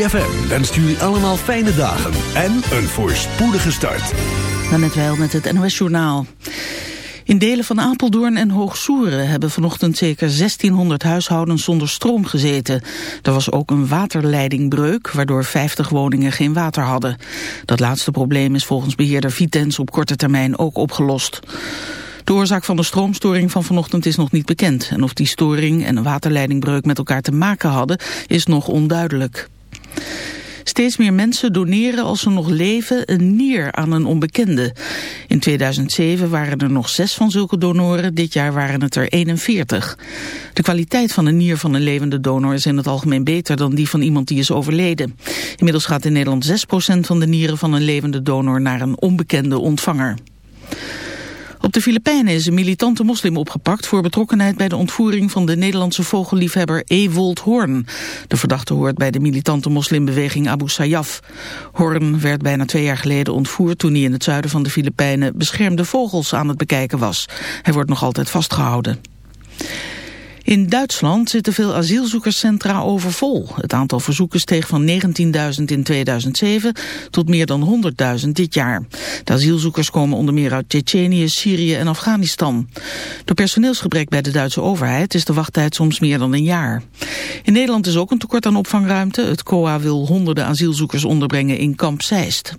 ZFM wenst jullie allemaal fijne dagen en een voorspoedige start. Dan net wel met het NOS-journaal. In delen van Apeldoorn en Hoogsoeren hebben vanochtend zeker 1600 huishoudens zonder stroom gezeten. Er was ook een waterleidingbreuk, waardoor 50 woningen geen water hadden. Dat laatste probleem is volgens beheerder Vitens op korte termijn ook opgelost. De oorzaak van de stroomstoring van vanochtend is nog niet bekend. En of die storing en een waterleidingbreuk met elkaar te maken hadden, is nog onduidelijk. Steeds meer mensen doneren als ze nog leven een nier aan een onbekende. In 2007 waren er nog zes van zulke donoren, dit jaar waren het er 41. De kwaliteit van een nier van een levende donor is in het algemeen beter dan die van iemand die is overleden. Inmiddels gaat in Nederland 6% van de nieren van een levende donor naar een onbekende ontvanger. Op de Filipijnen is een militante moslim opgepakt voor betrokkenheid bij de ontvoering van de Nederlandse vogelliefhebber Ewold Hoorn. De verdachte hoort bij de militante moslimbeweging Abu Sayyaf. Hoorn werd bijna twee jaar geleden ontvoerd toen hij in het zuiden van de Filipijnen beschermde vogels aan het bekijken was. Hij wordt nog altijd vastgehouden. In Duitsland zitten veel asielzoekerscentra overvol. Het aantal verzoeken steeg van 19.000 in 2007 tot meer dan 100.000 dit jaar. De asielzoekers komen onder meer uit Tsjetsjenië, Syrië en Afghanistan. Door personeelsgebrek bij de Duitse overheid is de wachttijd soms meer dan een jaar. In Nederland is ook een tekort aan opvangruimte. Het COA wil honderden asielzoekers onderbrengen in kamp Zeist.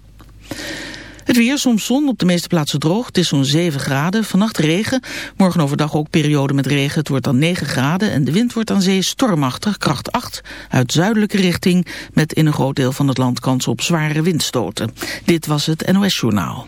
Het weer, soms zon, op de meeste plaatsen droog. Het is zo'n 7 graden. Vannacht regen. Morgen overdag ook periode met regen. Het wordt dan 9 graden en de wind wordt aan zee stormachtig, kracht 8. Uit zuidelijke richting met in een groot deel van het land kans op zware windstoten. Dit was het NOS Journaal.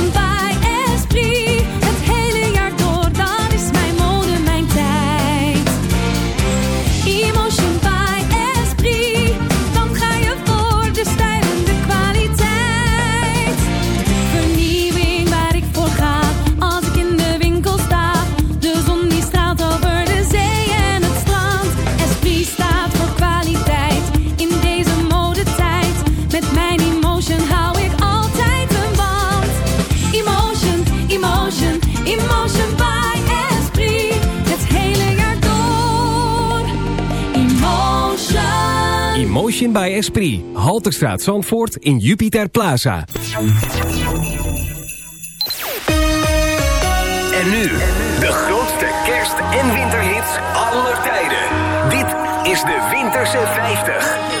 Emotion by Esprit. Halterstraat Zandvoort in Jupiter Plaza. En nu, de grootste kerst- en winterhits aller tijden. Dit is de Winterse 50.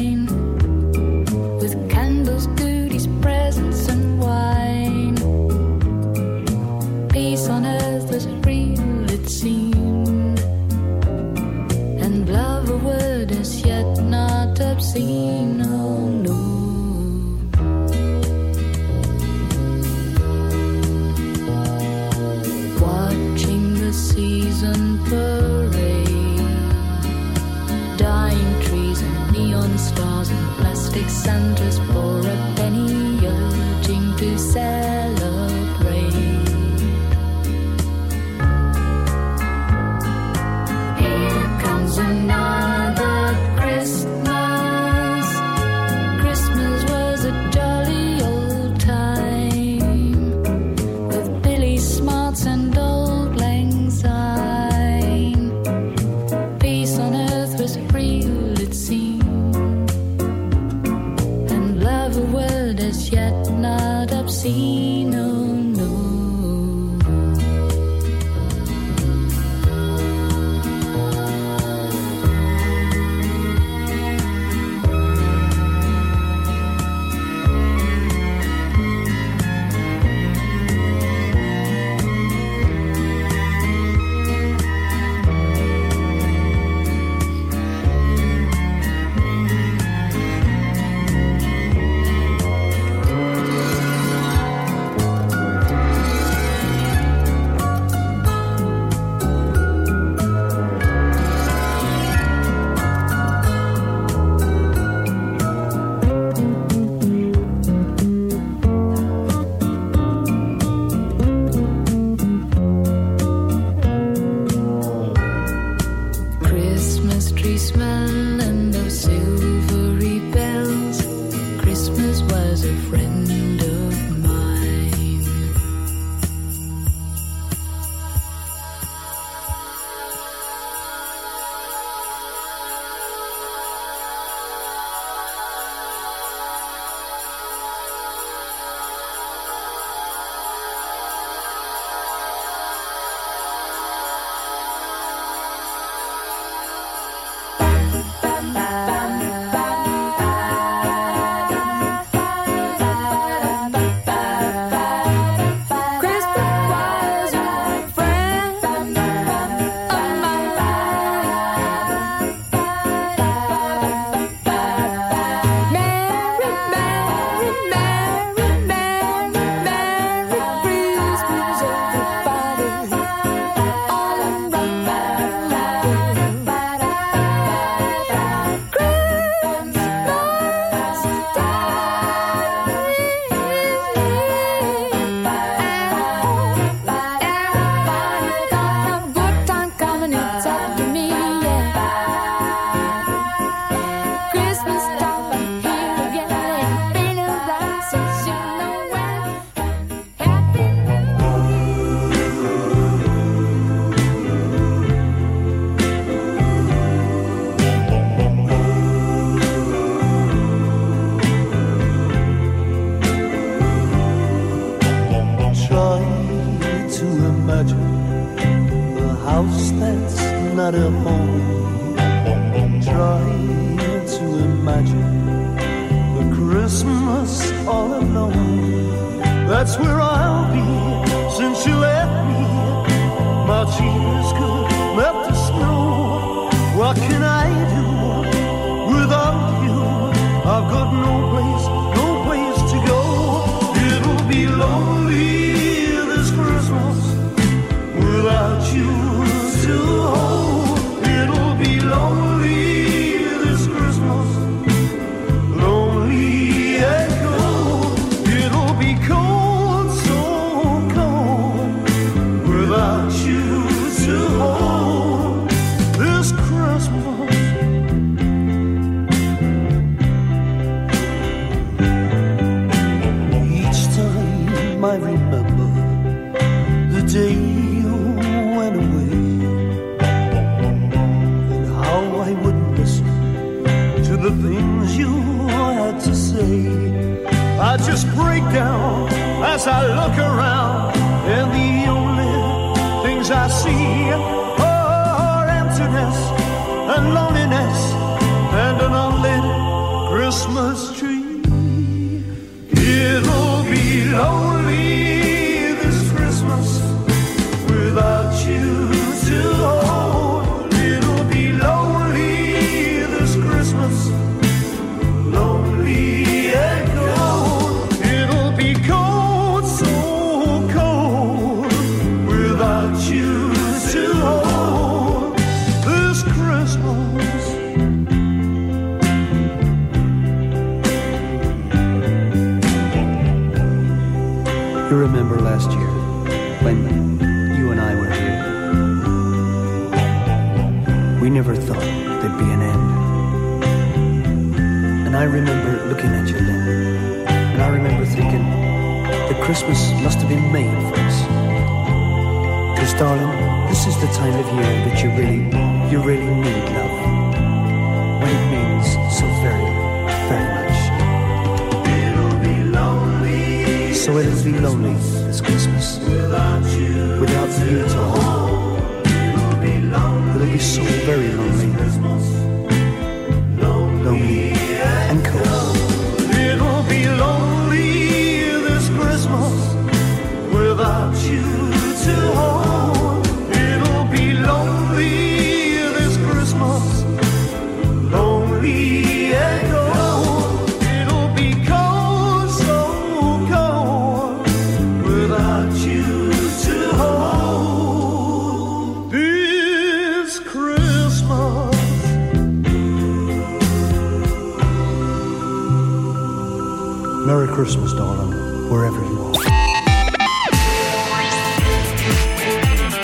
Merry Christmas, darling, wherever you are.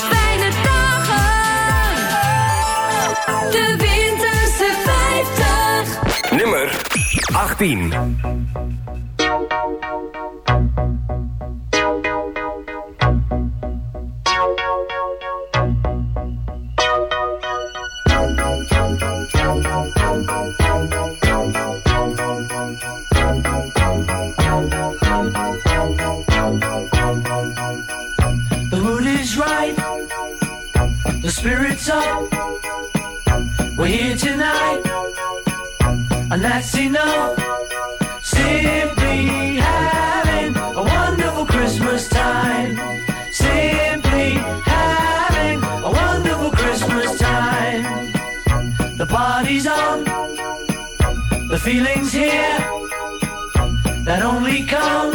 Fijne dagen. De Winterse 50. Nummer 18. and that's enough. Simply having a wonderful Christmas time. Simply having a wonderful Christmas time. The party's on, the feeling's here that only comes.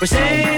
We're saying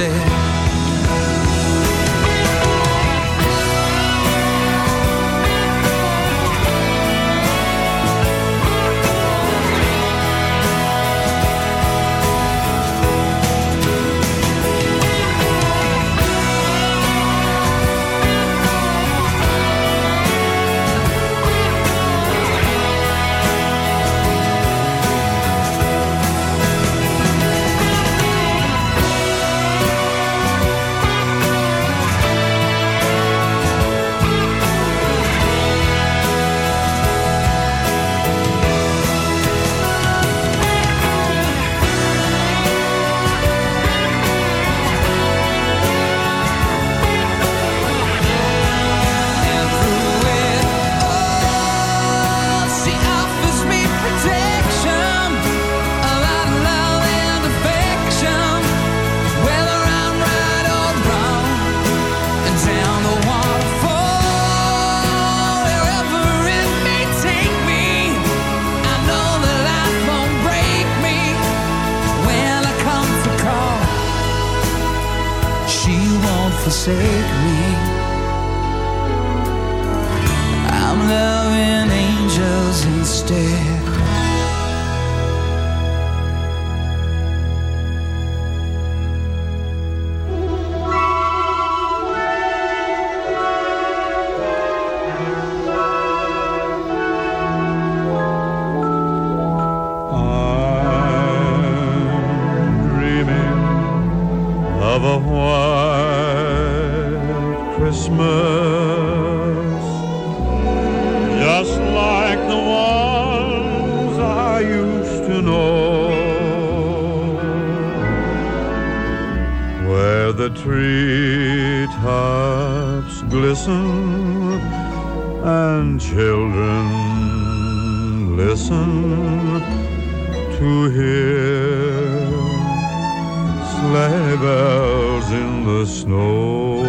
usted who hear sleigh bells in the snow.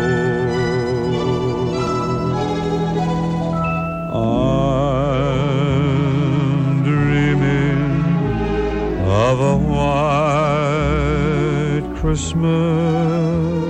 I'm dreaming of a white Christmas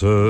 ze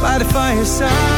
by the fireside.